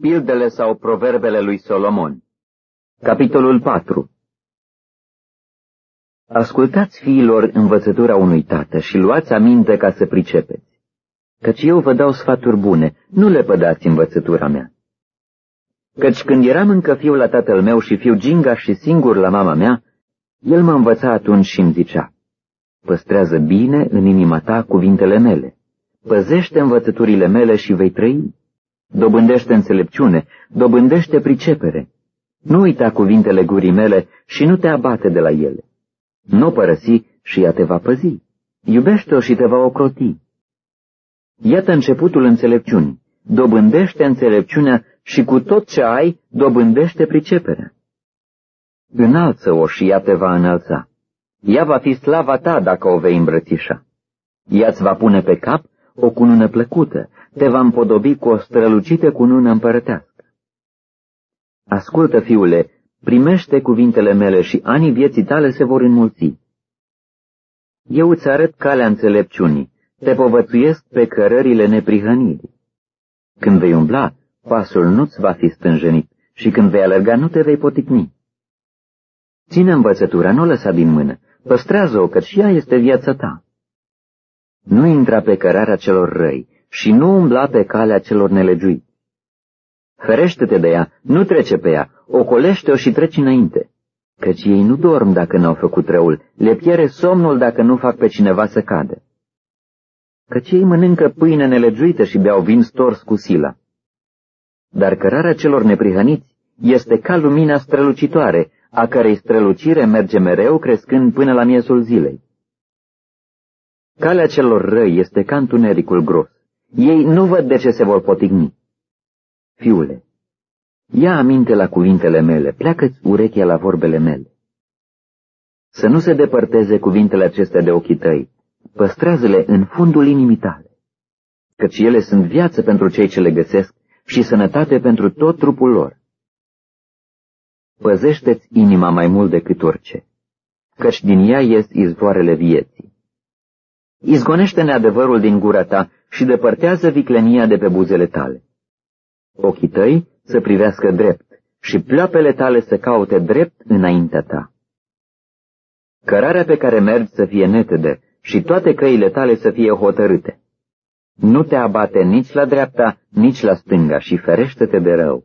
Pildele sau proverbele lui Solomon Capitolul 4 Ascultați fiilor învățătura unui tată și luați aminte ca să pricepeți, căci eu vă dau sfaturi bune, nu le pădați învățătura mea. Căci când eram încă fiu la tatăl meu și fiu ginga și singur la mama mea, el mă învăța atunci și îmi zicea, Păstrează bine în inima ta cuvintele mele, păzește învățăturile mele și vei trăi. Dobândește înțelepciune, dobândește pricepere. Nu uita cuvintele gurii mele și nu te abate de la ele. Nu părăsi și ea te va păzi. Iubește-o și te va ocroti. Iată începutul înțelepciunii. Dobândește înțelepciunea și cu tot ce ai, dobândește priceperea. Înalță-o și ea te va înălța. Ea va fi slava ta dacă o vei îmbrățișa. Ea îți va pune pe cap o cunună plăcută, te va împodobi cu o strălucită cunună împărătească. Ascultă, fiule, primește cuvintele mele și anii vieții tale se vor înmulți. Eu îți arăt calea înțelepciunii, te povățuiesc pe cărările neprihănirii. Când vei umbla, pasul nu-ți va fi stânjenit și când vei alerga nu te vei poticni. Ține învățătura, nu o lăsa din mână, păstrează-o, căci ea este viața ta. Nu intra pe cărarea celor răi și nu umbla pe calea celor nelegiuiți. Ferește-te de ea, nu trece pe ea, ocolește-o și treci înainte, căci ei nu dorm dacă n-au făcut răul, le piere somnul dacă nu fac pe cineva să cadă. Căci ei mănâncă pâine nelegiuită și beau vin stors cu sila. Dar cărarea celor neprihăniți este ca lumina strălucitoare, a cărei strălucire merge mereu crescând până la miezul zilei. Calea celor răi este ca întunericul gros. Ei nu văd de ce se vor potigni. Fiule, ia aminte la cuvintele mele, pleacă-ți urechea la vorbele mele. Să nu se depărteze cuvintele acestea de ochii tăi, păstrează-le în fundul inimii tale, căci ele sunt viață pentru cei ce le găsesc și sănătate pentru tot trupul lor. Păzește-ți inima mai mult decât orice, căci din ea ies izvoarele vieții. Izgonește neadevărul din gura ta și depărtează viclenia de pe buzele tale. Ochii tăi să privească drept și pleoapele tale să caute drept înaintea ta. Cărarea pe care mergi să fie netede și toate căile tale să fie hotărâte. Nu te abate nici la dreapta, nici la stânga și ferește-te de rău.